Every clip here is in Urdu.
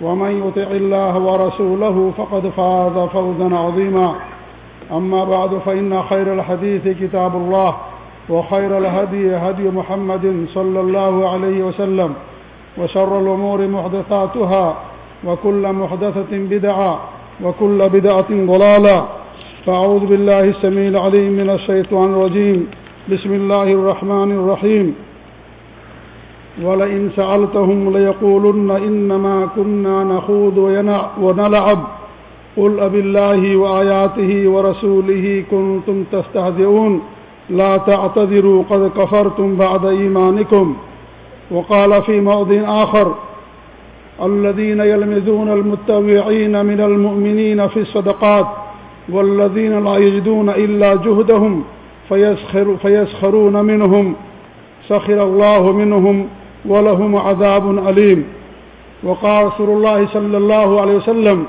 ومن يطع الله ورسوله فقد فاز فوزا عظيما. أما بعد، فإن خير الحديث كتاب الله، وخير الهدي هدي محمد صلى الله عليه وسلم، وشر الأمور محدثاتها، وكل محدثة بدعة، وكل بدعة ضلالة. فأعوذ بالله السميع العليم من الشيطان الرجيم. بسم الله الرحمن الرحيم. ولئن سألتهم ليقولن إنما كنا نخوض ونلعب. قل أب الله وآياته ورسوله كنتم تستهزئون. لا تعتذروا قد كفرتم بعد إيمانكم. وقال في موضع آخر، الذين يلمذون المتوعين من المؤمنين في الصدقات والذين لا يجدون إلا جهدهم فيسخر، فيسخرون منهم. سخر الله منهم ولهم عذاب أليم. وقال رسول الله صلى الله عليه وسلم،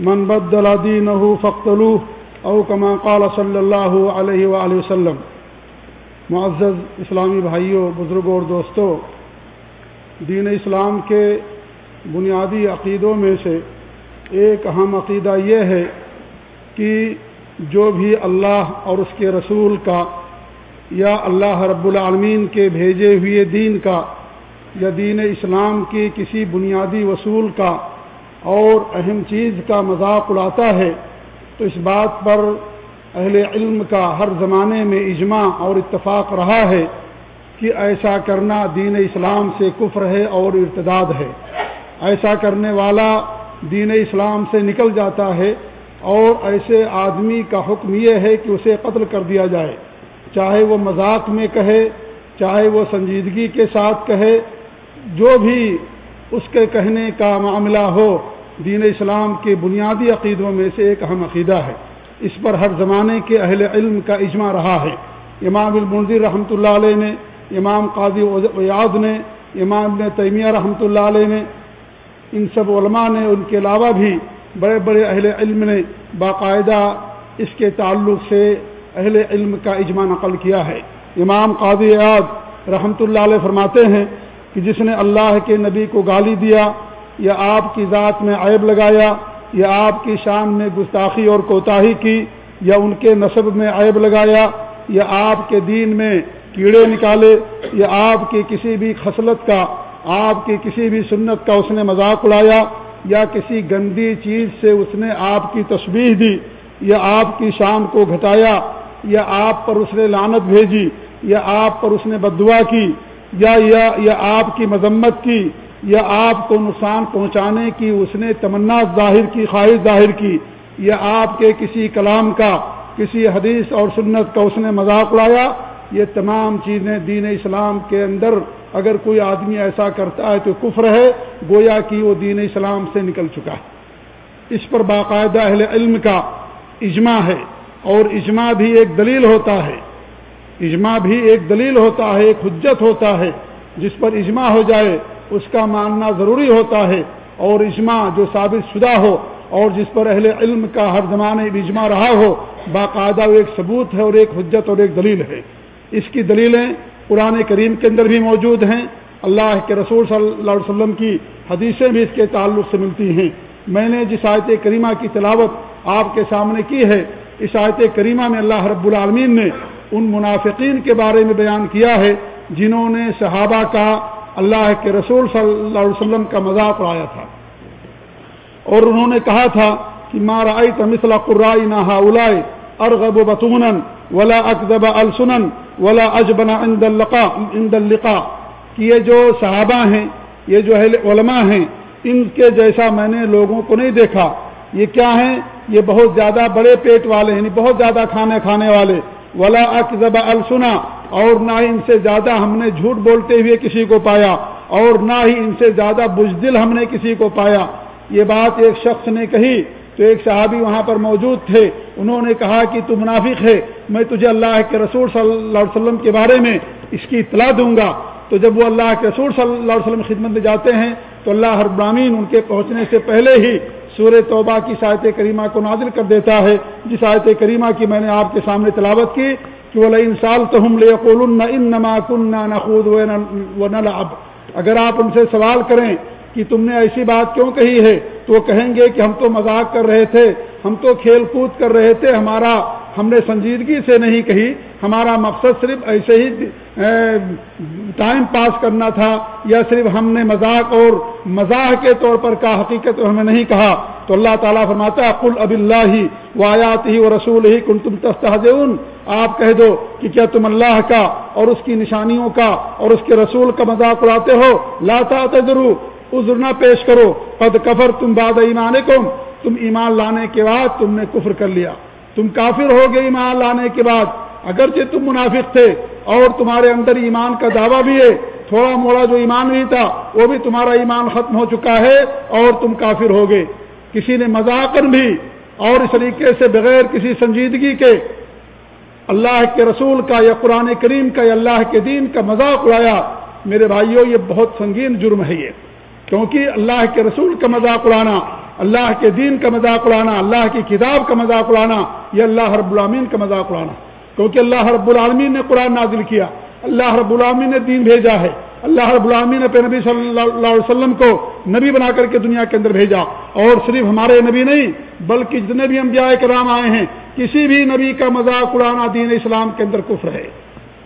من بدل دينه فاقتلوه. او كما قال صلی اللہ علیہ وآلہ وسلم. معزز اسلامی بھائیوں بزرگوں اور دوستوں دین اسلام کے بنیادی عقیدوں میں سے ایک اہم عقیدہ یہ ہے کہ جو بھی اللہ اور اس کے رسول کا یا اللہ رب العالمین کے بھیجے ہوئے دین کا یا دین اسلام کی کسی بنیادی وصول کا اور اہم چیز کا مذاق اڑاتا ہے، تو اس بات پر اہل علم کا ہر زمانے میں اجماع اور اتفاق رہا ہے کہ ایسا کرنا دین اسلام سے کفر ہے اور ارتداد ہے۔ ایسا کرنے والا دین اسلام سے نکل جاتا ہے اور ایسے آدمی کا حکم یہ ہے کہ اسے قتل کر دیا جائے۔ چاہے وہ مذاق میں کہے، چاہے وہ سنجیدگی کے ساتھ کہے جو بھی اس کے کہنے کا معاملہ ہو، دین اسلام کے بنیادی عقیدوں میں سے ایک اہم عقیدہ ہے۔ اس پر ہر زمانے کے اہل علم کا اجماع رہا ہے۔ امام المنظر رحمۃ اللہ علیہ نے، امام قاضی ویاد نے، امام ابن تیمیہ رحمۃ اللہ علیہ نے، ان سب علماء نے، ان کے علاوہ بھی بڑے بڑے اہل علم نے باقاعدہ اس کے تعلق سے اہل علم کا اجماع نقل کیا ہے۔ امام قاضی اعاد رحمۃ اللہ علیہ فرماتے ہیں کہ جس نے اللہ کے نبی کو گالی دیا، یا آپ کی ذات میں عیب لگایا، یا آپ کی شان میں گستاخی اور کوتاہی کی، یا ان کے نصب میں عیب لگایا، یا آپ کے دین میں کیڑے نکالے، یا آپ کی کسی بھی خصلت کا، آپ کی کسی بھی سنت کا اس نے مذاق اڑایا، یا کسی گندی چیز سے اس نے آپ کی تشبیح دی، یا آپ کی شان کو گھٹایا، یا آپ پر اس نے لانت بھیجی، یا آپ پر اس نے بدعا کی یا یا یا آپ کی مذمت کی، یا آپ کو نقصان پہنچانے کی، اس نے تمنا ظاہر کی، خواہش ظاہر کی، یا آپ کے کسی کلام کا، کسی حدیث اور سنت کا اس نے مذاق اڑایا، یہ تمام چیزیں دین اسلام کے اندر اگر کوئی آدمی ایسا کرتا ہے تو کفر ہے، گویا کہ وہ دین اسلام سے نکل چکا ہے۔ اس پر باقاعدہ اہل علم کا اجماع ہے اور اجماع بھی ایک دلیل ہوتا ہے۔ اجماع بھی ایک دلیل ہوتا ہے، ایک حجت ہوتا ہے۔ جس پر اجماع ہو جائے، اس کا ماننا ضروری ہوتا ہے۔ اور اجماع جو ثابت شدہ ہو، اور جس پر اہل علم کا ہر زمانے اجماع رہا ہو، باقاعدہ وہ ایک ثبوت ہے اور ایک حجت اور ایک دلیل ہے۔ اس کی دلیلیں قرآن کریم کے اندر بھی موجود ہیں۔ اللہ کے رسول صلی اللہ علیہ وسلم کی حدیثیں بھی اس کے تعلق سے ملتی ہیں۔ میں نے جس آیت کریمہ کی تلاوت آپ کے سامنے کی ہے، اس آیت کریمہ میں اللہ رب العالمین نے ان منافقین کے بارے میں بیان کیا ہے جنہوں نے صحابہ کا اللہ کے رسول صلی اللہ علیہ وسلم کا مذاق اڑایا تھا۔ اور انہوں نے کہا تھا کہ مارا مثلا قرائی نہ اولائے ارغب بتون ولا اکدب السنن ولا اجبنا عند اللقاء عند اللقاء۔ کہ یہ جو صحابہ ہیں، یہ جو علماء ہیں، ان کے جیسا میں نے لوگوں کو نہیں دیکھا۔ یہ کیا ہیں؟ یہ بہت زیادہ بڑے پیٹ والے ہیں بہت زیادہ کھانے کھانے والے۔ ولا اکزب السنا اور نہ ہی ان سے زیادہ ہم نے جھوٹ بولتے ہوئے کسی کو پایا، اور نہ ہی ان سے زیادہ بزدل ہم نے کسی کو پایا۔ یہ بات ایک شخص نے کہی، تو ایک صحابی وہاں پر موجود تھے۔ انہوں نے کہا کہ تو منافق ہے، میں تجھے اللہ کے رسول صلی اللہ علیہ وسلم کے بارے میں اس کی اطلاع دوں گا۔ تو جب وہ اللہ کے رسول صلی اللہ علیہ وسلم خدمت میں جاتے ہیں تو اللہ ہر برامین ان کے پہنچنے سے پہلے ہی سور توبہ کی ساحت کریمہ کو نازل کر دیتا ہے۔ جس آیت کریمہ کی میں نے آپ کے سامنے تلاوت کی کہ وہ انسال تو ہم لے ان نما کن نخود و نہ اگر آپ ان سے سوال کریں کہ تم نے ایسی بات کیوں کہی ہے؟ تو وہ کہیں گے کہ ہم تو مذاق کر رہے تھے، ہم تو کھیل کود کر رہے تھے، ہمارا، ہم نے سنجیدگی سے نہیں کہی، ہمارا مقصد صرف ایسے ہی ٹائم پاس کرنا تھا، یا صرف ہم نے مذاق اور مزاح کے طور پر کہا، حقیقت ہمیں نہیں کہا؟ تو اللہ تعالیٰ فرماتا کل اب اللہ ہی و آیات ہی و رسول ہی کن تم تستحج آپ کہہ دو کہ کیا تم اللہ کا اور اس کی نشانیوں کا اور اس کے رسول کا مذاق اڑاتے ہو؟ لاتا تجرو عذر نہ پیش کرو، قد کفر تم باد ایمان تم ایمان لانے کے بعد تم نے کفر کر لیا۔ تم کافر ہو گئے ایمان لانے کے بعد۔ اگرچہ تم منافق تھے، اور تمہارے اندر ایمان کا دعویٰ بھی ہے۔ تھوڑا موڑا جو ایمان بھی تھا، وہ بھی تمہارا ایمان ختم ہو چکا ہے، اور تم کافر ہو گئے۔ کسی نے مذاکر بھی، اور اس طریقے سے بغیر کسی سنجیدگی کے، اللہ کے رسول کا یا قرآن کریم کا یا اللہ کے دین کا مذاق اڑایا۔ میرے بھائیوں یہ بہت سنگین جرم ہے یہ۔ کیونکہ اللہ کے رسول کا مذاق اڑانا، اللہ کے دین کا مذاق اڑانا، اللہ کی کتاب کا مذاق اڑانا، یہ اللہ رب العالمین کا مذاق اڑانا۔ کیونکہ اللہ رب العالمین نے قرآن نازل کیا، اللہ رب العالمین نے دین بھیجا ہے۔ اللہ رب العالمین نے نبی صلی اللہ علیہ وسلم کو نبی بنا کر کے دنیا کے اندر بھیجا۔ اور صرف ہمارے نبی نہیں، بلکہ جتنے بھی انبیاء کرام آئے ہیں، کسی بھی نبی کا مذاق اڑانا دین اسلام کے اندر کفر ہے۔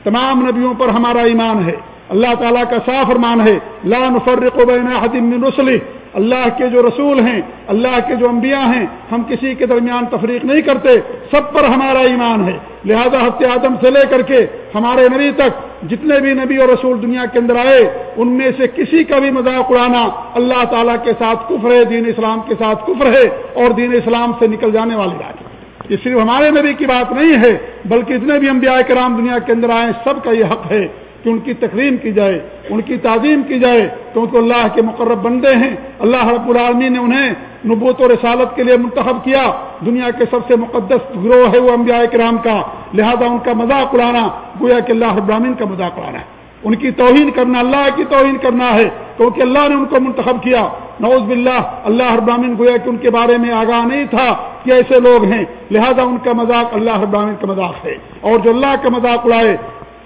تمام نبیوں پر ہمارا ایمان ہے۔ اللہ تعالیٰ کا صاف فرمان ہے، لا نفرق بین حتم من رسلی۔ اللہ کے جو رسول ہیں، اللہ کے جو انبیاء ہیں، ہم کسی کے درمیان تفریق نہیں کرتے، سب پر ہمارا ایمان ہے۔ لہذا ہفتے آدم سے لے کر کے ہمارے نبی تک جتنے بھی نبی اور رسول دنیا کے اندر آئے، ان میں سے کسی کا بھی مذاق اڑانا اللہ تعالیٰ کے ساتھ کفر ہے، دین اسلام کے ساتھ کفر ہے اور دین اسلام سے نکل جانے والی بات یہ صرف ہمارے نبی کی بات نہیں ہے، بلکہ اتنے بھی انبیاء کرام دنیا کے اندر آئے، سب کا یہ حق ہے۔ کہ ان کی تقریم کی جائے، ان کی تعظیم کی جائے کیونکہ اللہ کے مقرب بندے ہیں۔ اللہ رب العالمی نے انہیں نبوت و رسالت کے لیے منتخب کیا۔ دنیا کے سب سے مقدس گروہ ہے وہ انبیاء کرام کا۔ لہذا ان کا مذاق اڑانا گویا کہ اللہ رب العالمین کا مذاق اڑانا ہے۔ ان کی توہین کرنا اللہ کی توہین کرنا ہے۔ کیونکہ اللہ نے ان کو منتخب کیا۔ نوز باللہ، اللہ ابراہین گویا کہ ان کے بارے میں آگاہ نہیں تھا کہ ایسے لوگ ہیں۔ لہذا ان کا مذاق اللہ ابراہین کا مذاق ہے۔ اور جو اللہ کا مذاق اڑائے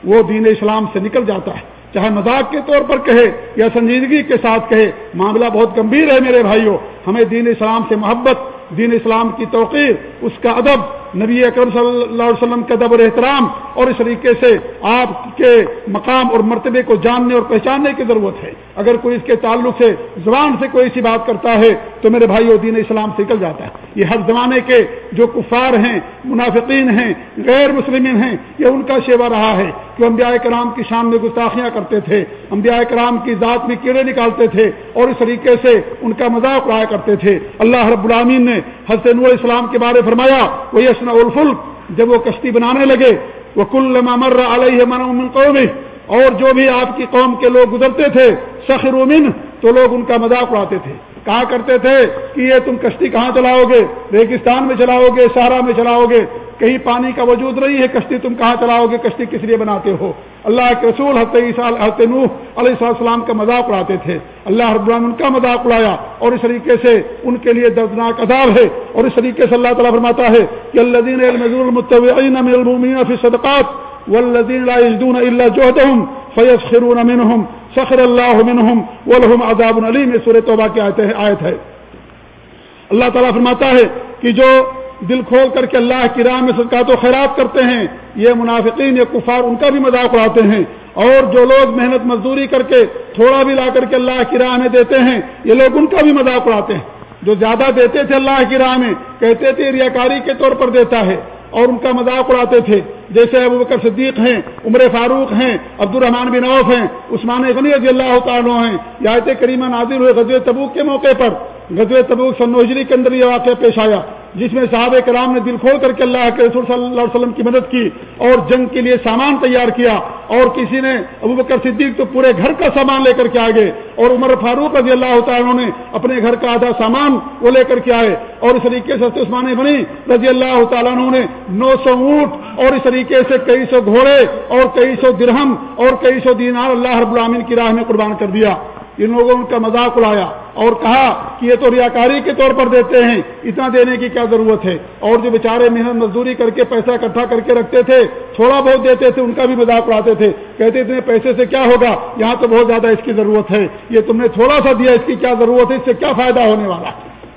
وہ دین اسلام سے نکل جاتا ہے۔ چاہے مذاق کے طور پر کہے یا سنجیدگی کے ساتھ کہے، معاملہ بہت گمبھیر ہے میرے بھائیوں۔ ہمیں دین اسلام سے محبت، دین اسلام کی توقیر، اس کا ادب نبی اکرم صلی اللہ علیہ وسلم کا ادب اور احترام اور اس طریقے سے آپ کے مقام اور مرتبے کو جاننے اور پہچاننے کی ضرورت ہے۔ اگر کوئی اس کے تعلق سے زبان سے کوئی ایسی بات کرتا ہے تو میرے بھائی دین اسلام سے نکل جاتا ہے۔ یہ ہر زمانے کے جو کفار ہیں، منافقین ہیں، غیر مسلمین ہیں، یہ ان کا شیوا رہا ہے کہ انبیاء کرام کی شان میں گستاخیاں کرتے تھے، انبیاء کرام کی ذات میں کیڑے نکالتے تھے اور اس طریقے سے ان کا مذاق اڑایا کرتے تھے۔ اللہ رب العامین نے حضرت نور اسلام کے بارے فرمایا وہ یہ یسن الفلک جب وہ کشتی بنانے لگے وہ کل مر علیہ من قومی اور جو بھی آپ کی قوم کے لوگ گزرتے تھے سخر من تو لوگ ان کا مذاق اڑاتے تھے۔ کہا کرتے تھے کہ یہ تم کشتی کہاں چلاؤ گے؟ ریگستان میں چلاؤ گے، سہارا میں چلاؤ گے۔ کہیں پانی کا وجود نہیں ہے، کشتی تم کہاں چلاؤ گے؟ کشتی کس لیے بناتے ہو؟ اللہ کے رسول حضرت نوح علیہ السلام کا مذاق اڑاتے تھے۔ اللہ رب ان کا مذاق اڑایا اور اس طریقے سے ان کے لیے دردناک عذاب ہے۔ اور اس طریقے سے اللہ تعالیٰ فرماتا ہے کہ اللہ صدقات والذین لا یجدون الا جهدهم فیسخرون منهم سخر اللہ منهم ولهم عذاب علیم یہ سورہ توبہ کی آیت ہے آیت ہے۔ اللہ تعالیٰ فرماتا ہے کہ جو دل کھول کر کے اللہ کی راہ میں صدقات و خیرات کرتے ہیں، یہ منافقین، یہ کفار، ان کا بھی مذاق اڑاتے ہیں۔ اور جو لوگ محنت مزدوری کر کے تھوڑا بھی لا کر کے اللہ کی راہ میں دیتے ہیں، یہ لوگ ان کا بھی مذاق اڑاتے ہیں۔ جو زیادہ دیتے تھے اللہ کی راہ میں، کہتے تھے ریاکاری کے طور پر دیتا ہے، اور ان کا مذاق اڑاتے تھے۔ جیسے ابو بکر صدیق ہیں، عمر فاروق ہیں عبد الرحمان بن عوف ہیں، عثمان غنی رضی اللہ تعالیٰ ہیں۔ یات کریمہ نازر ہوئے غزوہ تبوک کے موقع پر۔ غزوہ تبوک سنوجری کے اندر یہ واقعہ پیش آیا۔ جس میں صحابہ کرام نے دل کھول کر کے اللہ کے رسول صلی اللہ علیہ وسلم کی مدد کی اور جنگ کے لیے سامان تیار کیا اور کسی نے ابو بکر صدیق تو پورے گھر کا سامان لے کر کے آگے اور عمر فاروق رضی اللہ تعالیٰ نے اپنے گھر کا آدھا سامان وہ لے کر کے آئے اور اس طریقے سے عثمان بنی رضی اللہ تعالیٰ نے نو سو اونٹ اور اس طریقے سے کئی سو گھوڑے اور کئی سو درہم اور کئی سو دینار اللہ رب العامن کی راہ میں قربان کر دیا ان لوگوں ان کا مذاق اڑایا اور کہا کہ یہ تو ریاکاری کے طور پر دیتے ہیں، اتنا دینے کی کیا ضرورت ہے؟ اور جو بیچارے محنت مزدوری کر کے پیسہ اکٹھا کر کے رکھتے تھے، تھوڑا بہت دیتے تھے، ان کا بھی مذاق اڑاتے تھے۔ کہتے اتنے پیسے سے کیا ہوگا؟ یہاں تو بہت زیادہ اس کی ضرورت ہے۔ یہ تم نے تھوڑا سا دیا، اس کی کیا ضرورت ہے؟ اس سے کیا فائدہ ہونے والا؟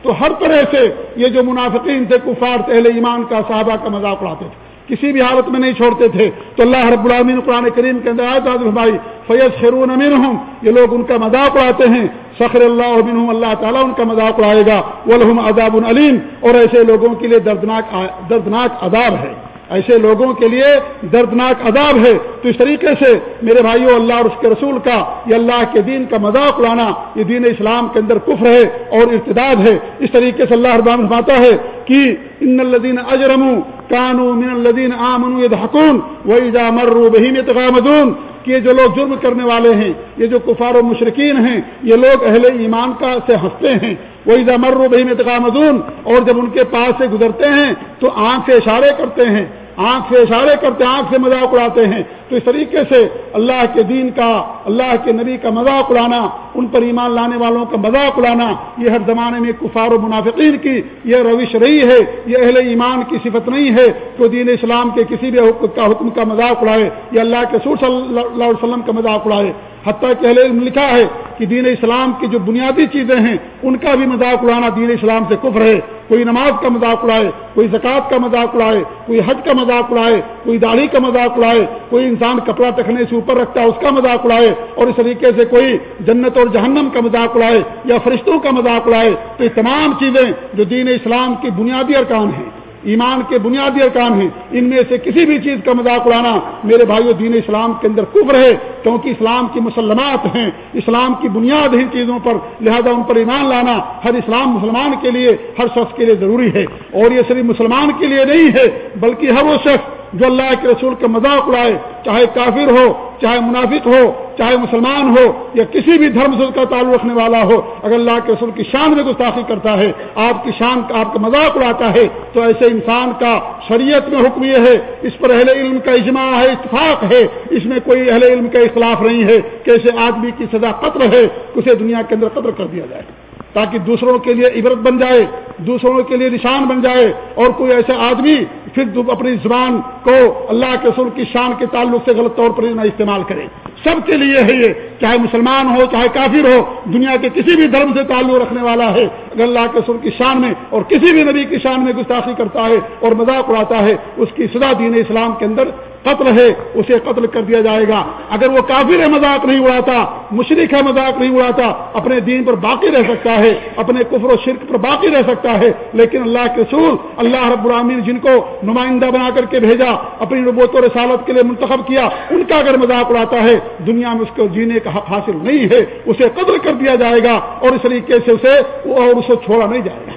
تو ہر طرح سے یہ جو منافقین تھے، کفار اہل ایمان کا صحابہ کا مذاق اڑاتے تھے۔ کسی بھی حالت میں نہیں چھوڑتے تھے۔ تو اللہ رب العالمین قرآن کریم کے اندر آئے بھائی فیض خرون امین ہوں یہ لوگ ان کا مذاق اڑاتے ہیں۔ فخر اللہ عبین اللہ تعالیٰ ان کا مذاق اڑائے گا۔ ولحم عذاب العلیم اور ایسے لوگوں کے لیے دردناک دردناک عذاب ہے۔ ایسے لوگوں کے لیے دردناک عذاب ہے۔ تو اس طریقے سے میرے بھائیوں اللہ اور اس کے رسول کا، یہ اللہ کے دین کا مذاق اڑانا، یہ دین اسلام کے اندر کفر ہے اور ارتداد ہے۔ اس طریقے سے اللہ اربان فرماتا ہے کہ ان الدین اجرم کانو من الدین آمن حکون وہی جا مرو بہین تغامدون کہ یہ جو لوگ جرم کرنے والے ہیں، یہ جو کفار و مشرقین ہیں، یہ لوگ اہل ایمان کا سے ہنستے ہیں۔ وہی مرو بہیم تقامدون اور جب ان کے پاس سے گزرتے ہیں تو آنکھ سے اشارے کرتے ہیں۔ آنکھ سے اشارے کرتے ہیں، آنکھ سے مذاق اڑاتے ہیں۔ تو اس طریقے سے اللہ کے دین کا، اللہ کے نبی کا مذاق اڑانا، ان پر ایمان لانے والوں کا مذاق اڑانا، یہ ہر زمانے میں کفار و منافقین کی یہ روش رہی ہے، یہ اہل ایمان کی صفت نہیں ہے تو دین اسلام کے کسی بھی حکم کا حکم کا مذاق اڑائے یا اللہ کے سور صلی اللہ علیہ وسلم کا مذاق اڑائے۔ حتیٰ کہ علم لکھا ہے کہ دین اسلام کی جو بنیادی چیزیں ہیں، ان کا بھی مذاق اڑانا دین اسلام سے کفر ہے۔ کوئی نماز کا مذاق اڑائے، کوئی زکوٰۃ کا مذاق اڑائے، کوئی حج کا مذاق اڑائے، کوئی داڑھی کا مذاق اڑائے، کوئی انسان کپڑا ٹکنے سے اوپر رکھتا ہے، اس کا مذاق اڑائے اور اس طریقے سے کوئی جنت اور جہنم کا مذاق اڑائے یا فرشتوں کا مذاق اڑائے۔ تو یہ تمام چیزیں جو دین اسلام کی بنیادی ارکان ہیں۔ ایمان کے بنیادی ارکان ہیں۔ ان میں سے کسی بھی چیز کا مذاق اڑانا میرے بھائیو، دین اسلام کے اندر کفر ہے، کیونکہ اسلام کی مسلمات ہیں۔ اسلام کی بنیاد ہے چیزوں پر، لہذا ان پر ایمان لانا ہر اسلام مسلمان کے لیے، ہر شخص کے لیے ضروری ہے۔ اور یہ صرف مسلمان کے لیے نہیں ہے، بلکہ ہر وہ شخص جو اللہ کے رسول کا مذاق اڑائے، چاہے کافر ہو، چاہے منافق ہو، چاہے مسلمان ہو، یا کسی بھی دھرم سے اس کا تعلق رکھنے والا ہو، اگر اللہ کے رسول کی شان میں گستاخی کرتا ہے، آپ کی شان کا، آپ کا مذاق اڑاتا ہے، تو ایسے انسان کا شریعت میں حکم یہ ہے، اس پر اہل علم کا اجماع ہے، اتفاق ہے، اس میں کوئی اہل علم کا اختلاف نہیں ہے کہ ایسے آدمی کی سزا قطر ہے اسے دنیا کے اندر قطر کر دیا جائے۔ تاکہ دوسروں کے لیے عبرت بن جائے، دوسروں کے لیے نشان بن جائے اور کوئی ایسا آدمی پھر اپنی زبان کو اللہ کے سر کی شان کے تعلق سے غلط طور پر نہ استعمال کرے۔ سب کے لیے ہے یہ، چاہے مسلمان ہو، چاہے کافر ہو، دنیا کے کسی بھی دھرم سے تعلق رکھنے والا ہے۔ اگر اللہ کے سر کی شان میں اور کسی بھی نبی کی شان میں گستاخی کرتا ہے اور مذاق اڑاتا ہے، اس کی سزا دین اسلام کے اندر قتل ہے، اسے قتل کر دیا جائے گا۔ اگر وہ کافر ہے، مذاق نہیں اڑاتا مشرق ہے، مذاق نہیں اڑاتا، اپنے دین پر باقی رہ سکتا ہے، اپنے کفر و شرک پر باقی رہ سکتا ہے، لیکن اللہ کے سور اللہ رب العامین جن کو نمائندہ بنا کر کے بھیجا، اپنی ربوت و رسالت کے لیے منتخب کیا، ان کا اگر مذاق اڑاتا ہے، دنیا میں اس کو جینے کا حق حاصل نہیں ہے، اسے قدر کر دیا جائے گا، اور اس طریقے سے اسے اور اسے چھوڑا نہیں جائے گا۔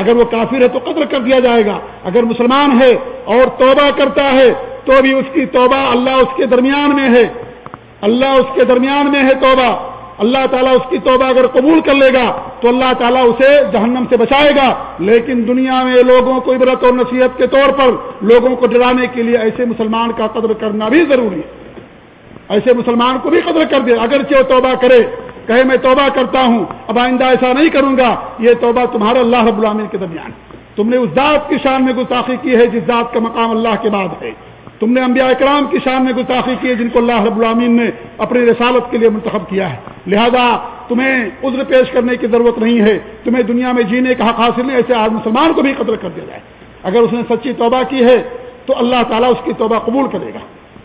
اگر وہ کافر ہے تو قدر کر دیا جائے گا۔ اگر مسلمان ہے اور توبہ کرتا ہے تو بھی اس کی توبہ اللہ اس کے درمیان میں ہے۔ اللہ اس کے درمیان میں ہے توبہ۔ اللہ تعالیٰ اس کی توبہ اگر قبول کر لے گا تو اللہ تعالیٰ اسے جہنم سے بچائے گا۔ لیکن دنیا میں لوگوں کو عبرت اور نصیحت کے طور پر لوگوں کو ڈرانے کے لیے ایسے مسلمان کا قدر کرنا بھی ضروری ہے۔ ایسے مسلمان کو بھی قدر کر دے۔ اگرچہ وہ توبہ کرے، کہے میں توبہ کرتا ہوں، اب آئندہ ایسا نہیں کروں گا۔ یہ توبہ تمہارا اللہ رب العامین کے درمیان۔ تم نے اس ذات کی شان میں گستاخی کی ہے جس ذات کا مقام اللہ کے بعد ہے۔ تم نے انبیاء اکرام کی شان میں گستاخی کی ہے، جن کو اللہ رب العامین نے اپنی رسالت کے لیے منتخب کیا ہے۔ لہذا تمہیں عذر پیش کرنے کی ضرورت نہیں ہے۔ تمہیں دنیا میں جینے کا حق حاصل نہیں، ایسے آج مسلمان کو بھی قتل کر دیا جائے۔ اگر اس نے سچی توبہ کی ہے، تو اللہ تعالیٰ اس کی توبہ قبول کرے گا۔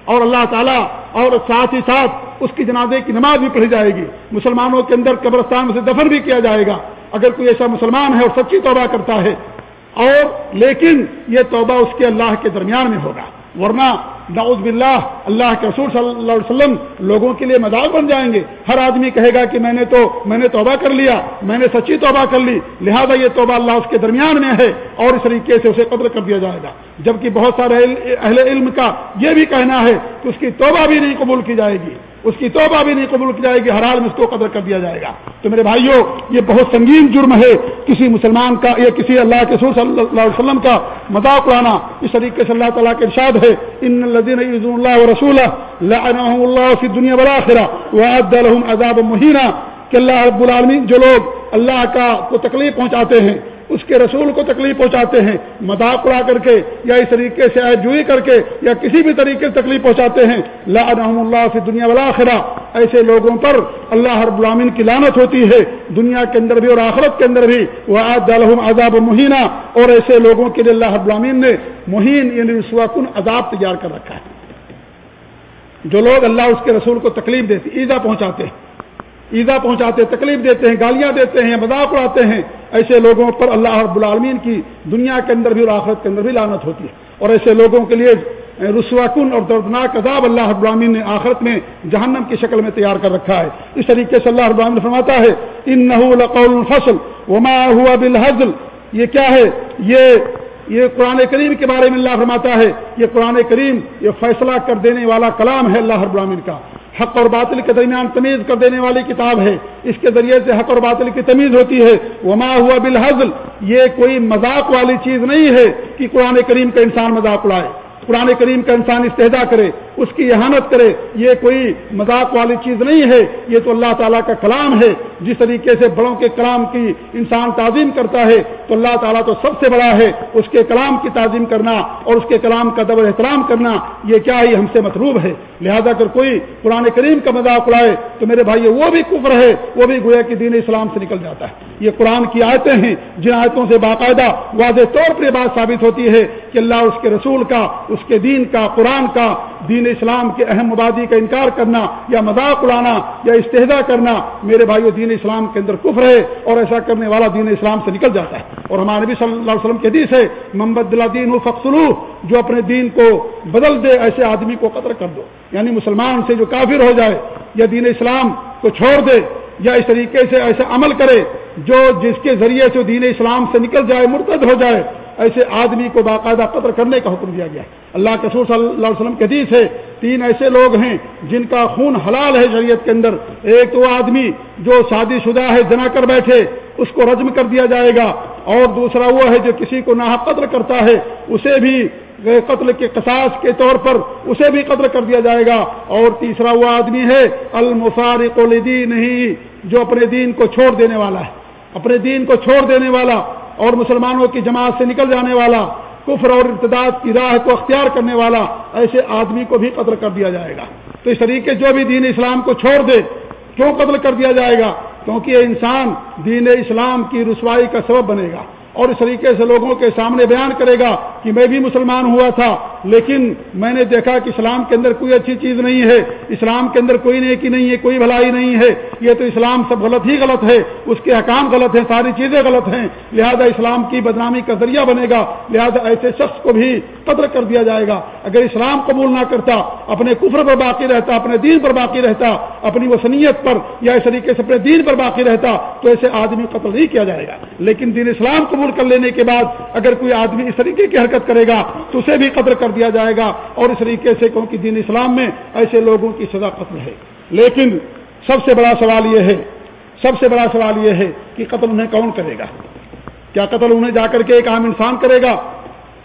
اور اللہ تعالیٰ اور ساتھ ہی ساتھ اس کی جنازے کی نماز بھی پڑھی جائے گی۔ مسلمانوں کے اندر قبرستان سے دفن بھی کیا جائے گا۔ اگر کوئی ایسا مسلمان ہے اور سچی توبہ کرتا ہے، اور لیکن یہ توبہ اس کے اللہ کے درمیان میں ہوگا۔ ورنہ نعوذ باللہ، اللہ کے رسول صلی اللہ علیہ وسلم لوگوں کے لیے مذاق بن جائیں گے۔ ہر آدمی کہے گا کہ میں نے تو، میں نے توبہ کر لیا، میں نے سچی توبہ کر لی، لہذا یہ توبہ اللہ اس کے درمیان میں ہے اور اس طریقے سے اسے قدر کر دیا جائے گا۔ جبکہ بہت سارے اہل علم کا یہ بھی کہنا ہے کہ اس کی توبہ بھی نہیں قبول کی جائے گی۔ اس کی توبہ بھی نہیں قبول کی جائے گی ہر حال میں اس کو قدر کر دیا جائے گا۔ تو میرے بھائیوں، یہ بہت سنگین جرم ہے کسی مسلمان کا، یا کسی اللہ کے سور صلی اللہ علیہ وسلم کا۔ مذاق اڑانا اس طریقے سے اللہ تعالیٰ کے ارشاد ہے۔ ان الدین اللہ رسول اللہ فی دنیا براخرا وعد لهم عذاب مہینہ کہ اللہ رب العالمین، جو لوگ اللہ کا کو تکلیف پہنچاتے ہیں اس کے رسول کو تکلیف پہنچاتے ہیں، مذاق اڑا کر کے، یا اس طریقے سے جوئی کر کے، یا کسی بھی طریقے سے تکلیف پہنچاتے ہیں۔ لا اللہ سے دنیا والا آخرا ایسے لوگوں پر اللہ ہر غلامین کی لانت ہوتی ہے، دنیا کے اندر بھی اور آخرت کے اندر بھی۔ وہ آج دالحم عذاب مہینہ اور ایسے لوگوں کے لیے اللہ غلامین نے مہین یعنی رسوا کن عذاب تیار کر رکھا ہے۔ جو لوگ اللہ اس کے رسول کو تکلیف دیتے، ایزا پہنچاتے ہیں۔ ایزا پہنچاتے تکلیف دیتے ہیں، گالیاں دیتے ہیں، مذاق اڑاتے ہیں۔ ایسے لوگوں پر اللہ رب العالمین کی دنیا کے اندر بھی اور آخرت کے اندر بھی لانت ہوتی ہے۔ اور ایسے لوگوں کے لیے رسوا کن اور دردناک عذاب اللہ رب العالمین نے آخرت میں جہنم کی شکل میں تیار کر رکھا ہے۔ اس طریقے سے اللہ رب العالمین فرماتا ہے ان نحول فصل وما ہوا بالحزل یہ کیا ہے؟ یہ یہ قرآن کریم کے بارے میں اللہ فرماتا ہے، یہ قرآن کریم یہ فیصلہ کر دینے والا کلام ہے اللہ رب العالمین کا۔ حق اور باطل کے درمیان تمیز کر دینے والی کتاب ہے۔ اس کے ذریعے سے حق اور باطل کی تمیز ہوتی ہے۔ وما ہوا بالحضل یہ کوئی مذاق والی چیز نہیں ہے کہ قرآن کریم کا انسان مذاق اڑائے۔ قرآن کریم کا انسان استحدا کرے۔ اس کی احانت کرے، یہ کوئی مذاق والی چیز نہیں ہے، یہ تو اللہ تعالیٰ کا کلام ہے۔ جس طریقے سے بڑوں کے کلام کی انسان تعظیم کرتا ہے، تو اللہ تعالیٰ تو سب سے بڑا ہے۔ اس کے کلام کی تعظیم کرنا اور اس کے کلام کا دبر احترام کرنا، یہ کیا ہی ہم سے مطلوب ہے۔ لہذا اگر کوئی قرآن کریم کا مذاق اڑائے، تو میرے بھائی وہ بھی کفر ہے، وہ بھی گویا کہ دین اسلام سے نکل جاتا ہے۔ یہ قرآن کی آیتیں ہیں، جن آیتوں سے باقاعدہ واضح طور پر یہ بات ثابت ہوتی ہے کہ اللہ اس کے رسول کا، اس کے دین کا، قرآن کا دین اسلام کے اہم مبادی کا انکار کرنا یا مذاق اڑانا یا استحدہ کرنا میرے بھائیو، دین اسلام کے اندر کفر ہے اور ایسا کرنے والا دین اسلام سے نکل جاتا ہے۔ اور ہمارے نبی صلی اللہ علیہ وسلم کے حدیث ہے محمد اللہ دین فخصلو جو اپنے دین کو بدل دے، ایسے آدمی کو قطر کر دو۔ یعنی مسلمان سے جو کافر ہو جائے یا دین اسلام کو چھوڑ دے یا اس طریقے سے ایسا عمل کرے جو جس کے ذریعے سے دین اسلام سے نکل جائے، مرتد ہو جائے، ایسے آدمی کو باقاعدہ قتل کرنے کا حکم دیا گیا اللہ کے سور صلی اللہ علیہ وسلم کے حدیث ہے، تین ایسے لوگ ہیں جن کا خون حلال ہے شریعت کے اندر۔ ایک تو آدمی جو شادی شدہ ہے جنا کر بیٹھے، اس کو رجم کر دیا جائے گا۔ اور دوسرا وہ ہے جو کسی کو نہ قتل کرتا ہے، اسے بھی قتل کے قصاص کے طور پر اسے بھی قتل کر دیا جائے گا۔ اور تیسرا وہ آدمی ہے، المفارق الدین نہیں جو اپنے دین کو چھوڑ دینے والا ہے۔ اپنے دین کو چھوڑ دینے والا اور مسلمانوں کی جماعت سے نکل جانے والا، کفر اور ارتداد کی راہ کو اختیار کرنے والا، ایسے آدمی کو بھی قتل کر دیا جائے گا۔ تو اس طریقے جو بھی دین اسلام کو چھوڑ دے، کیوں قتل کر دیا جائے گا؟ کیونکہ یہ انسان دین اسلام کی رسوائی کا سبب بنے گا۔ اور اس طریقے سے لوگوں کے سامنے بیان کرے گا کہ میں بھی مسلمان ہوا تھا، لیکن میں نے دیکھا کہ اسلام کے اندر کوئی اچھی چیز نہیں ہے۔ اسلام کے اندر کوئی نیکی نہیں ہے، کوئی بھلائی نہیں ہے۔ یہ تو اسلام سب غلط ہی غلط ہے، اس کے حکام غلط ہیں، ساری چیزیں غلط ہیں۔ لہذا اسلام کی بدنامی کا ذریعہ بنے گا۔ لہذا ایسے شخص کو بھی قدر کر دیا جائے گا۔ اگر اسلام قبول نہ کرتا، اپنے کفر پر باقی رہتا، اپنے دین پر باقی رہتا، اپنی وسنیت پر یا اس طریقے سے اپنے دین پر باقی رہتا، تو ایسے آدمی قتل نہیں کیا جائے گا۔ لیکن دین اسلام قبول کر لینے کے بعد اگر کوئی آدمی اس طریقے کی حرکت کرے گا تو اسے بھی قدر کر دیا جائے گا اور اس طریقے سے کیونکہ دین اسلام میں ایسے لوگوں کی سزا قتل ہے۔ لیکن سب سے بڑا سوال یہ ہے، سب سے بڑا سوال یہ ہے کہ قتل انہیں کون کرے گا؟ کیا قتل انہیں جا کر کے ایک عام انسان کرے گا؟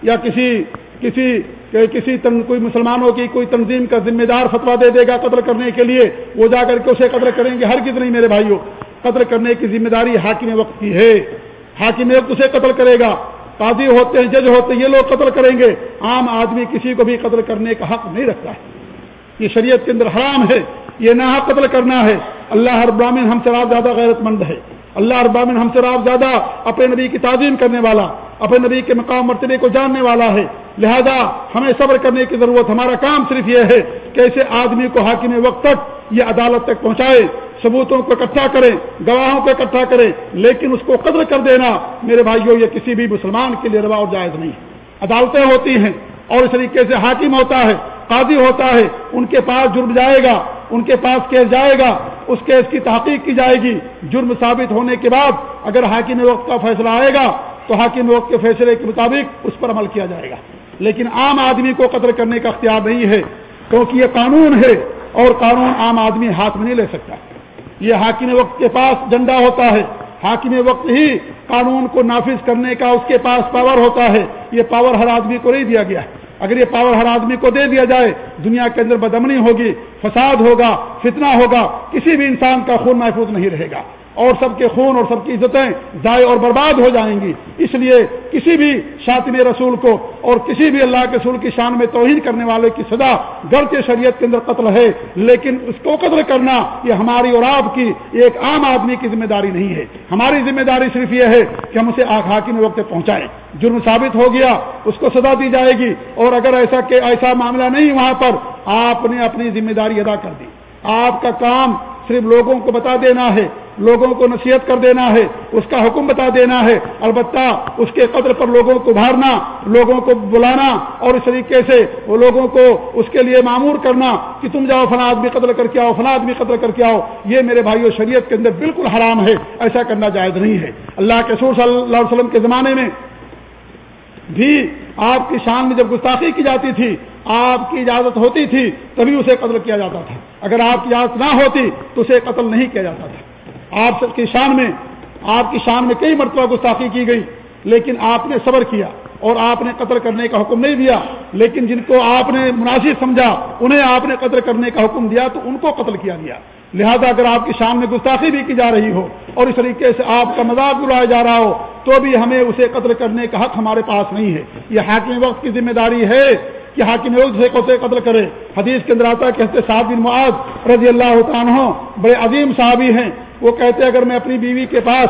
یا کسی کسی کسی تن، کوئی مسلمانوں کی کوئی تنظیم کا ذمہ دار فتوا دے دے گا قتل کرنے کے لیے؟ وہ جا کر کے اسے قتل کریں گے؟ ہر کتنی میرے بھائیوں، قتل کرنے کی ذمہ داری حاکم وقت کی ہے۔ حاکم وقت اسے قتل کرے گا۔ قاضی ہوتے ہیں، جج ہوتے ہیں، یہ لوگ قتل کریں گے۔ عام آدمی کسی کو بھی قتل کرنے کا حق نہیں رکھتا ہے۔ یہ شریعت کے اندر حرام ہے۔ یہ نہ قتل کرنا ہے۔ اللہ ہر ہم سے آپ زیادہ غیرت مند ہے۔ اللہ ابامن ہم سے آپ زیادہ اپنے نبی کی تعظیم کرنے والا، اپنے نبی کے مقام مرتبے کو جاننے والا ہے۔ لہذا ہمیں صبر کرنے کی ضرورت، ہمارا کام صرف یہ ہے کہ ایسے آدمی کو حاکم وقت تک یہ عدالت تک پہنچائے، ثبوتوں کو اکٹھا کریں، گواہوں کو اکٹھا کریں، لیکن اس کو قدر کر دینا میرے بھائیوں، یہ کسی بھی مسلمان کے لیے روا اور جائز نہیں ہے۔ عدالتیں ہوتی ہیں اور اس طریقے سے حاکم ہوتا ہے، قاضی ہوتا ہے، ان کے پاس جرم جائے گا، ان کے پاس کیس جائے گا، اس کیس کی تحقیق کی جائے گی۔ جرم ثابت ہونے کے بعد اگر حاکم وقت کا فیصلہ آئے گا، تو حاکم وقت کے فیصلے کے مطابق اس پر عمل کیا جائے گا۔ لیکن عام آدمی کو قتل کرنے کا اختیار نہیں ہے، کیونکہ یہ قانون ہے۔ اور قانون عام آدمی ہاتھ میں نہیں لے سکتا۔ یہ حاکم وقت کے پاس ڈنڈا ہوتا ہے۔ حاکم وقت ہی قانون کو نافذ کرنے کا اس کے پاس پاور ہوتا ہے۔ یہ پاور ہر آدمی کو نہیں دیا گیا۔ ہے اگر یہ پاور ہر آدمی کو دے دیا جائے، دنیا کے اندر بدمنی ہوگی، فساد ہوگا، فتنہ ہوگا، کسی بھی انسان کا خون محفوظ نہیں رہے گا۔ اور سب کے خون اور سب کی عزتیں ضائع اور برباد ہو جائیں گی۔ اس لیے کسی بھی شاطم رسول کو اور کسی بھی اللہ کے رسول کی شان میں توہین کرنے والے کی سزا گھر کے شریعت کے اندر قتل ہے، لیکن اس کو قتل کرنا یہ ہماری اور آپ کی ایک عام آدمی کی ذمہ داری نہیں ہے۔ ہماری ذمہ داری صرف یہ ہے کہ ہم اسے آخ حاکم وقت پہنچائیں۔ جرم ثابت ہو گیا، اس کو سزا دی جائے گی۔ اور اگر ایسا کہ ایسا معاملہ نہیں وہاں پر، آپ نے اپنی ذمہ داری ادا کر دی۔ آپ کا کام صرف لوگوں کو بتا دینا ہے، لوگوں کو نصیحت کر دینا ہے، اس کا حکم بتا دینا ہے۔ البتہ اس کے قدر پر لوگوں کو ابھارنا، لوگوں کو بلانا اور اس طریقے سے وہ لوگوں کو اس کے لیے معمور کرنا کہ تم جاؤ فلاں آدمی قتل کر کے آؤ، فلاں آدمی قتل کر کے آؤ، یہ میرے بھائیو شریعت کے اندر بالکل حرام ہے، ایسا کرنا جائز نہیں ہے۔ اللہ کے سور صلی اللہ علیہ وسلم کے زمانے میں بھی آپ کی شان میں جب گستاخی کی جاتی تھی، آپ کی اجازت ہوتی تھی، تبھی اسے قتل کیا جاتا تھا۔ اگر آپ کی اجازت نہ ہوتی، تو اسے قتل نہیں کیا جاتا تھا۔ آپ کی شان میں، آپ کی شان میں کئی مرتبہ گستاخی کی گئی، لیکن آپ نے صبر کیا۔ اور آپ نے قتل کرنے کا حکم نہیں دیا، لیکن جن کو آپ نے مناسب سمجھا، انہیں آپ نے قتل کرنے کا حکم دیا، تو ان کو قتل کیا گیا۔ لہذا اگر آپ کی شان میں گستاخی بھی کی جا رہی ہو اور اس طریقے سے آپ کا مذاق اڑایا جا رہا ہو، تو بھی ہمیں اسے قتل کرنے کا حق ہمارے پاس نہیں ہے۔ یہ حاکم وقت کی ذمہ داری ہے کہ حاکم وقت سے کوتے قتل کرے۔ حدیث کے اندر آتا کہتے صاحب بن معاذ رضی اللہ عنہ بڑے عظیم صحابی ہیں۔ وہ کہتے اگر میں اپنی بیوی کے پاس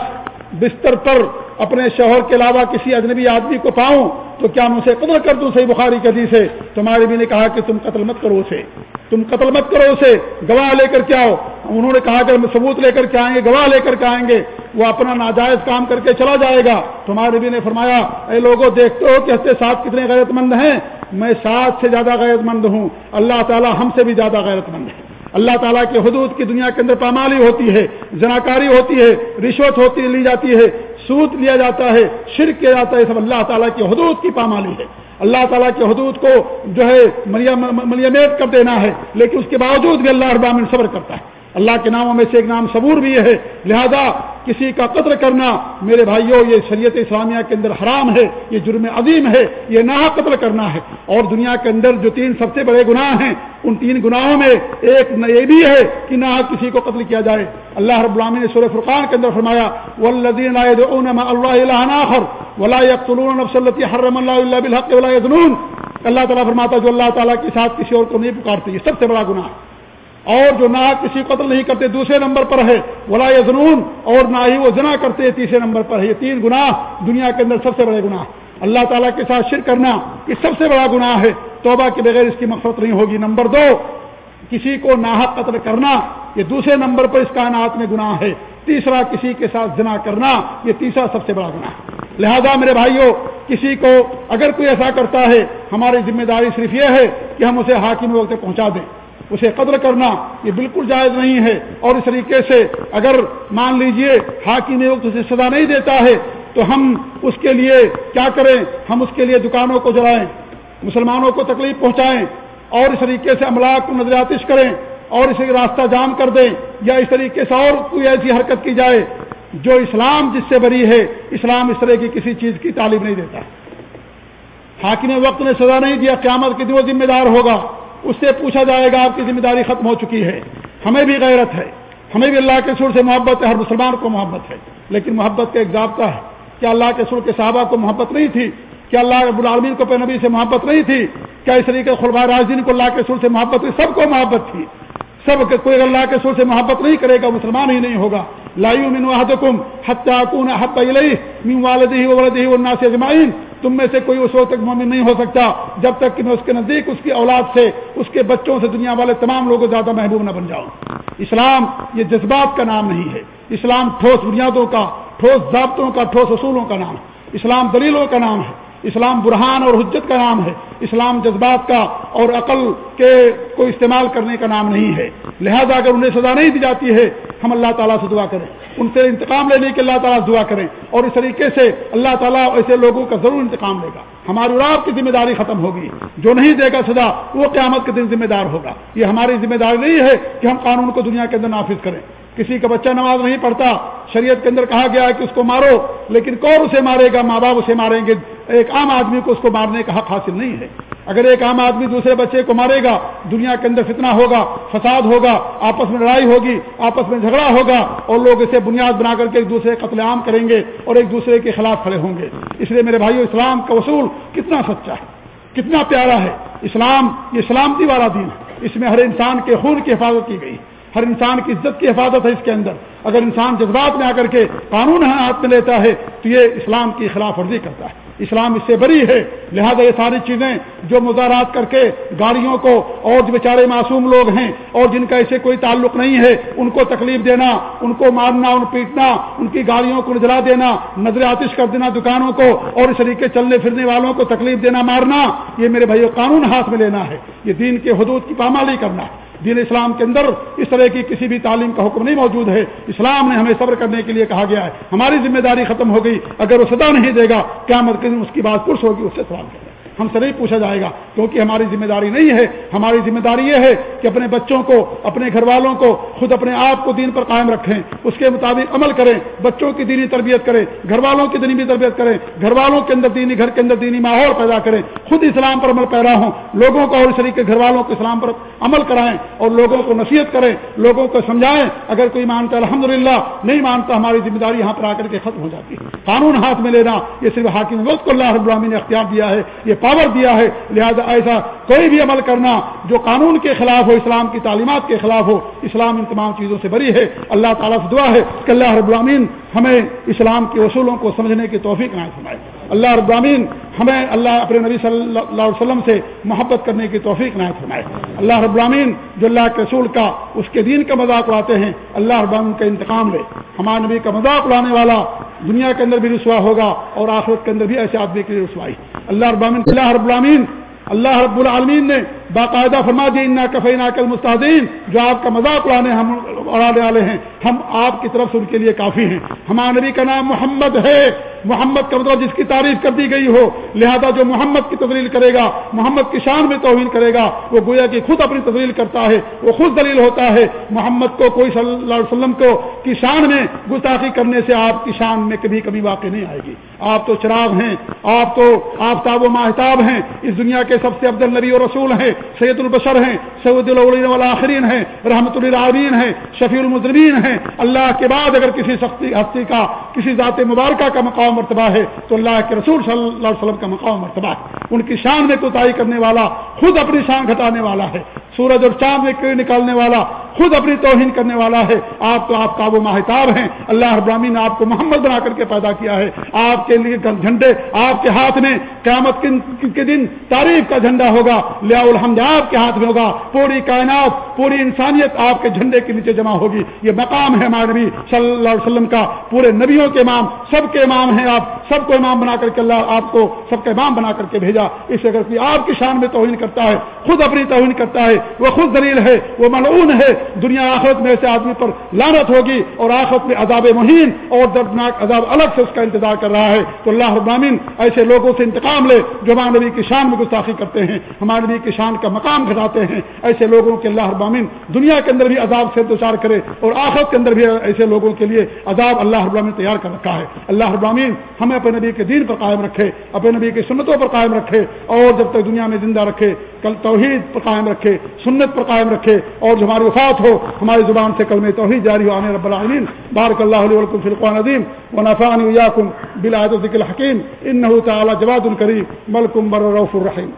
بستر پر اپنے شوہر کے علاوہ کسی اجنبی آدمی کو پاؤں تو کیا میں اسے قتل کر دوں؟ صحیح بخاری کدی سے تمہارے بھی نے کہا کہ تم قتل مت کرو اسے۔ تم قتل مت کرو اسے۔ گواہ لے کر کے آؤ۔ انہوں نے کہا کہ ہم ثبوت لے کر کے آئیں گے، گواہ لے کر کے آئیں گے۔ وہ اپنا ناجائز کام کر کے چلا جائے گا۔ تمہارے بھی نے فرمایا، اے لوگوں دیکھتے ہو کہ ہفتے ساتھ کتنے غیرت مند ہیں۔ میں سات سے زیادہ غیرت مند ہوں۔ اللہ تعالیٰ ہم سے بھی زیادہ غیرت مند ہے۔ اللہ تعالیٰ کے حدود کی دنیا کے اندر پامالی ہوتی ہے جناکاری ہوتی ہے، رشوت ہوتی لی جاتی ہے، سود لیا جاتا ہے، شرک کیا جاتا ہے سب اللہ تعالیٰ کی حدود کی پامالی ہے۔ اللہ تعالیٰ کی حدود کو جو ہے ملیمیٹ کر دینا ہے، لیکن اس کے باوجود بھی اللہ اربامن صبر کرتا ہے۔ اللہ کے ناموں میں سے ایک نام صبور بھی ہے، لہذا کسی کا قتل کرنا میرے بھائیوں یہ شریعت اسلامیہ کے اندر حرام ہے، یہ جرم عظیم ہے، یہ نہ قتل کرنا ہے۔ اور دنیا کے اندر جو تین سب سے بڑے گناہ ہیں، ان تین گناہوں میں ایک یہ بھی ہے کہ نہ کسی کو قتل کیا جائے۔ اللہ رب العامی نے سور فرقان کے اندر فرمایا والذین اللہ ولا حرم اللہ بالحق ولا اللہ تعالیٰ فرماتا جو اللہ تعالیٰ کے ساتھ کسی اور کو نہیں پکارتے، یہ سب سے بڑا گناہ ہے۔ اور جو نہ کسی قتل نہیں کرتے، دوسرے نمبر پر ہے۔ ولا یہ جنون اور نہ ہی وہ جنا کرتے تیسرے نمبر پر ہے۔ یہ تین گناہ دنیا کے اندر سب سے بڑے گناہ۔ اللہ تعالیٰ کے ساتھ شرک کرنا یہ سب سے بڑا گناہ ہے۔ توبہ کے بغیر اس کی مقصد نہیں ہوگی۔ نمبر دو، کسی کو ناحق قتل کرنا یہ دوسرے نمبر پر اس کائنات میں گناہ ہے۔ تیسرا، کسی کے ساتھ جنا کرنا یہ تیسرا سب سے بڑا گناہ ہے۔ لہذا میرے بھائیوں کسی کو اگر کوئی ایسا کرتا ہے، ہماری ذمہ داری صرف یہ ہے کہ ہم اسے حاکم وقت پہنچا دیں۔ اسے قدر کرنا یہ بالکل جائز نہیں ہے اور اس طریقے سے اگر مان لیجیے حاکم وقت اسے سزا نہیں دیتا ہے تو ہم اس کے لیے کیا کریں؟ ہم اس کے لیے دکانوں کو جلائیں، مسلمانوں کو تکلیف پہنچائیں اور اس طریقے سے املاک کو نظر آتش کریں اور اسے راستہ جام کر دیں یا اس طریقے سے اور کوئی ایسی حرکت کی جائے جو اسلام جس سے بری ہے، اسلام اس طرح کی کسی چیز کی تعلیم نہیں دیتا۔ حاکم وقت نے سزا نہیں دیا، قیامت کے دن وہ ذمہ دار ہوگا۔ اس سے پوچھا جائے گا آپ کی ذمہ داری ختم ہو چکی ہے۔ ہمیں بھی غیرت ہے۔ ہمیں بھی اللہ کے سر سے محبت ہے، ہر مسلمان کو محبت ہے۔ لیکن محبت کا ایک ضابطہ ہے۔ کیا اللہ کے سر کے صحابہ کو محبت نہیں تھی؟ کیا اللہ رب العالمین کو نبی سے محبت نہیں تھی؟ کیا اس طریقے خلبہ راجدین کو اللہ کے سر سے محبت تھی سب کو محبت تھی۔ سب کوئی اللہ کے سور سے محبت نہیں کرے گا، مسلمان ہی نہیں ہوگا۔ لائیو من وحدکم حتی حب الیہ من والدہ و ولدہ والناس اجمعین۔ تم میں سے کوئی اس وقت تک مومن نہیں ہو سکتا جب تک کہ میں اس کے نزدیک، اس کی اولاد سے، اس کے بچوں سے دنیا والے تمام لوگوں زیادہ محبوب نہ بن جاؤں۔ اسلام یہ جذبات کا نام نہیں ہے۔ اسلام ٹھوس بنیادوں کا، ٹھوس ضابطوں کا، ٹھوس اصولوں کا نام ہے۔ اسلام دلیلوں کا نام ہے۔ اسلام برہان اور حجت کا نام ہے۔ اسلام جذبات کا اور عقل کے کو استعمال کرنے کا نام نہیں ہے۔ لہذا اگر انہیں سزا نہیں دی جاتی ہے، ہم اللہ تعالیٰ سے دعا کریں۔ ان سے انتقام لینے کے اللہ تعالیٰ سے دعا کریں۔ اور اس طریقے سے اللہ تعالیٰ ایسے لوگوں کا ضرور انتقام لے گا۔ ہماری اور آپ کی ذمہ داری ختم ہوگی۔ جو نہیں دے گا سزا، وہ قیامت کے دن ذمہ دار ہوگا۔ یہ ہماری ذمہ داری نہیں ہے کہ ہم قانون کو دنیا کے اندر نافذ کریں۔ کسی کا بچہ نماز نہیں پڑھتا، شریعت کے اندر کہا گیا ہے کہ اس کو مارو، لیکن کون اسے مارے گا؟ ماں باپ اسے ماریں گے۔ ایک عام آدمی کو اس کو مارنے کا حق حاصل نہیں ہے۔ اگر ایک عام آدمی دوسرے بچے کو مارے گا، دنیا کے اندر فتنہ ہوگا، فساد ہوگا، آپس میں لڑائی ہوگی، آپس میں جھگڑا ہوگا، اور لوگ اسے بنیاد بنا کر کے ایک دوسرے قتل عام کریں گے اور ایک دوسرے کے خلاف کھڑے ہوں گے۔ اس لیے میرے بھائیو، اسلام کا اصول کتنا سچا ہے، کتنا پیارا ہے۔ اسلام، یہ سلامتی والا دین ہے۔ اس میں ہر انسان کے خون کی حفاظت کی گئی، ہر انسان کی عزت کی حفاظت ہے اس کے اندر۔ اگر انسان جذبات میں آ کر کے قانون ہاتھ میں لیتا ہے، تو یہ اسلام کی خلاف ورزی کرتا ہے۔ اسلام اس سے بری ہے۔ لہذا یہ ساری چیزیں جو مظاہرات کر کے گاڑیوں کو اور جو بیچارے معصوم لوگ ہیں اور جن کا اسے کوئی تعلق نہیں ہے، ان کو تکلیف دینا، ان کو مارنا، ان پیٹنا، ان کی گاڑیوں کو نجلا دینا، نظر آتش کر دینا دکانوں کو اور اس طریقے چلنے پھرنے والوں کو تکلیف دینا، مارنا، یہ میرے بھائیو قانون ہاتھ میں لینا ہے۔ یہ دین کے حدود کی پامالی کرنا ہے۔ دین اسلام کے اندر اس طرح کی کسی بھی تعلیم کا حکم نہیں موجود ہے۔ اسلام نے ہمیں صبر کرنے کے لیے کہا گیا ہے۔ ہماری ذمہ داری ختم ہو گئی۔ اگر وہ سدا نہیں دے گا کیا مت اس کی بات پرس ہوگی، اس سے سوال کریں ہم سے نہیں پوچھا جائے گا، کیونکہ ہماری ذمہ داری نہیں ہے۔ ہماری ذمہ داری یہ ہے کہ اپنے بچوں کو، اپنے گھر والوں کو خود اپنے آپ کو دین پر قائم رکھیں۔ اس کے مطابق عمل کریں۔ بچوں کی دینی تربیت کریں۔ گھر والوں کی دینی تربیت کریں۔ گھر والوں کے اندر دینی، گھر کے اندر دینی ماحول پیدا کریں۔ خود اسلام پر عمل پیرا ہوں۔ لوگوں کو اور اس طریقے گھر والوں کو اسلام پر عمل کرائیں اور لوگوں کو نصیحت کریں۔ لوگوں کو سمجھائیں۔ اگر کوئی مانتا الحمد نہیں مانتا، ہماری ذمہ داری یہاں پر آ کر کے ختم ہو جاتی۔ ہے قانون ہاتھ میں لینا، یہ صرف حاکم وقت کو اللہ رب العالمین نے اختیار دیا ہے۔ یہ پاور دیا ہے، لہذا ایسا کوئی بھی عمل کرنا جو قانون کے خلاف ہو، اسلام کی تعلیمات کے خلاف ہو، اسلام ان تمام چیزوں سے بری ہے۔ اللہ تعالیٰ سے دعا ہے کہ اللہ رب العامین ہمیں اسلام کے اصولوں کو سمجھنے کی توفیق نہ سنائے اللہ رب ہمیں اللہ اپنے نبی صلی اللہ علیہ وسلم سے محبت کرنے کی توفیق نہ فرمائے۔ اللہ رب العالمین جو اللہ کے رسول کا، اس کے دین کا مذاق اڑاتے ہیں، اللہ رب کا انتقام لے۔ ہمارے نبی کا مذاق اڑانے والا دنیا کے اندر بھی رسوا ہوگا اور آخرت کے اندر بھی ایسے آدمی کے لیے رسوائی اللہ رب اللہ رب اللہ رب العالمین نے باقاعدہ فرما دی انا کفینا کل مستحدین جو آپ کا مذاق اڑانے ہم اڑانے والے ہیں، ہم آپ کی طرف سے ان کے لیے کافی ہیں۔ ہمارے نبی کا نام محمد ہے۔ محمد کا مطلب جس کی تعریف کر دی گئی ہو، لہذا جو محمد کی تدلیل کرے گا، محمد کی شان میں توہین کرے گا، وہ گویا کہ خود اپنی تدلیل کرتا ہے، وہ خود دلیل ہوتا ہے۔ محمد کو، کوئی صلی اللہ علیہ وسلم کو، کی شان میں گستاخی کرنے سے آپ کی شان میں کبھی کبھی واقع نہیں آئے گی۔ آپ تو چراغ ہیں، آپ تو آفتاب و ماہتاب ہیں۔ اس دنیا کے سب سے افضل نبی و رسول ہیں، سید البشر ہیں سعود الاولین والآخرین ہیں، رحمت العابین ہیں، شفیع المزمین ہیں۔ اللہ کے بعد اگر کسی سختی، ہستی کا، کسی ذات مبارکہ کا مقام مقام مرتبہ ہے تو اللہ کے رسول صلی اللہ علیہ وسلم کا مقام مرتبہ ہے۔ ان کی شان میں کوتاہی کرنے والا، خود اپنی شان گھٹانے والا ہے۔ سورج اور چاند میں کیڑ نکالنے والا، خود اپنی توہین کرنے والا ہے۔ آپ تو آپ کا وہ ماہتاب ہیں۔ اللہ ابرامی نے آپ کو محمد بنا کر کے پیدا کیا ہے۔ آپ کے لیے جھنڈے، آپ کے ہاتھ میں قیامت کے دن تعریف کا جھنڈا ہوگا۔ لیا الحمد آپ کے ہاتھ میں ہوگا۔ پوری کائنات، پوری انسانیت آپ کے جھنڈے کے نیچے جمع ہوگی۔ یہ مقام ہے ہمارے نبی صلی اللہ علیہ وسلم کا۔ پورے نبیوں کے امام، سب کے امام ہیں۔ آپ سب کو امام بنا کر کے اللہ آپ کو سب کا امام بنا کر کے بھیجا۔ اس اگر کوئی آپ کی شان میں توہین کرتا ہے، خود اپنی توہین کرتا ہے، وہ خود دلیل ہے، وہ ملعون ہے، دنیا آخرت میں ایسے آدمی پر لانت ہوگی اور آخرت میں عذاب مہین اور دردناک عذاب الگ سے اس کا انتظار کر رہا ہے۔ تو اللہ ابامین ایسے لوگوں سے انتقام لے جو ہمارے نبی کی شان میں گستاخی کرتے ہیں، ہمارے نبی کی شان کا مقام گھٹاتے ہیں۔ ایسے لوگوں کے اللہ ابامین دنیا کے اندر بھی عذاب سے دوچار کرے اور آخرت کے اندر بھی ایسے لوگوں کے لیے عذاب اللہ ابامین تیار کر رکھا ہے۔ اللہ ابامین ہمیں اپنے نبی کے دین پر قائم رکھے، اپنے نبی کی سنتوں پر قائم رکھے، اور جب تک دنیا میں زندہ رکھے، کل توحید پر قائم رکھے، سنت پر قائم رکھے، اور جو ہماری وفات ہو، ہماری زبان سے کل میں توحید جاری ہو آنے رب العالمین۔ بارک اللہ علیہ ولکم فرقان عظیم و نفانی ویاکم بلا ذکر الحکیم الرحیم۔